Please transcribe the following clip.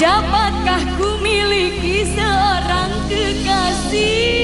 Dapatkah ku miliki seorang kekasih?